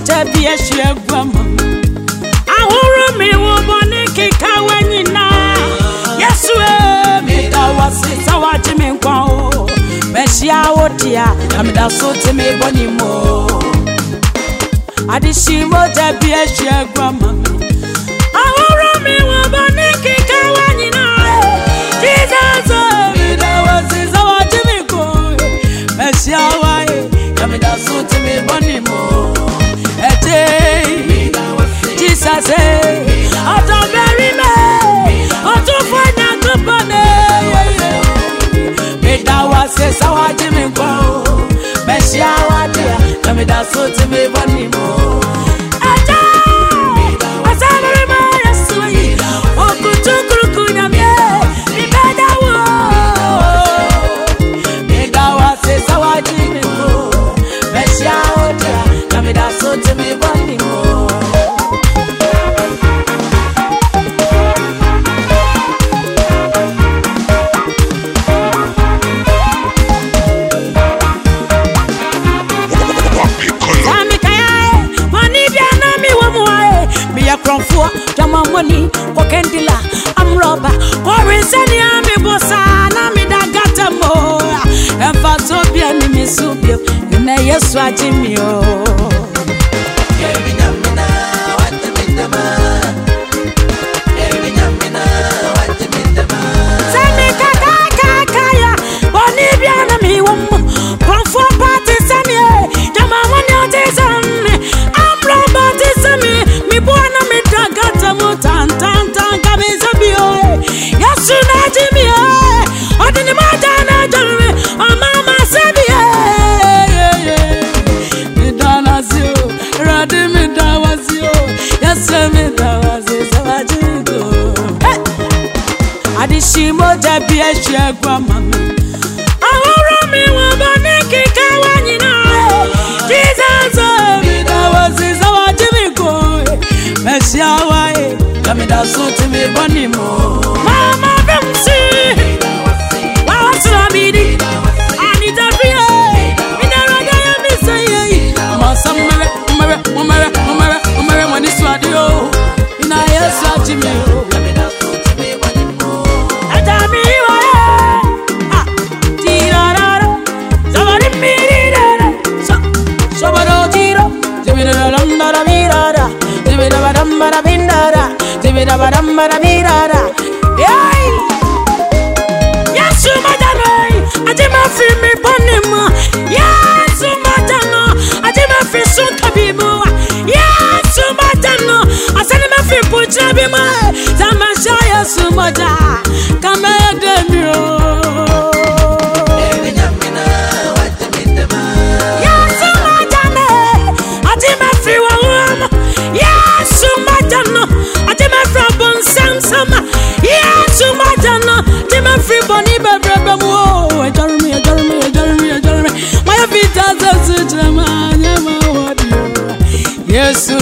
ọjà bí ẹ ṣe ẹgbẹ́ ọmọ. àhóró mi wo bọ ní kíkà na náà yẹ́sù ẹ̀ mi dáwọ́ sí sáwá mi nǹkan o mẹ́ṣí àwọ̀ díà àmìdásó tí mi bọ́ mo. àdìsí mo jẹ́ bí ẹ ṣe ẹgbẹ́ mi. wo bọ. se sawa jimi kwa o. Messiah. money cocaine dealer i'm robber kọrin sẹni àmì bọsà nàmì dàgàtà mọ ẹnfà tó ẹni mi sùn bí ẹ ẹ mẹ yẹ sùn àjẹmí o. si moja bia shia kwa mama Ahoro mi wabane kika wanyina Jesus Mina waziza wajimiko Mesia wae Kamida sote mibani mo. Mama barambara bindara, zibira barambara birara. yesu jamani mawadio yesu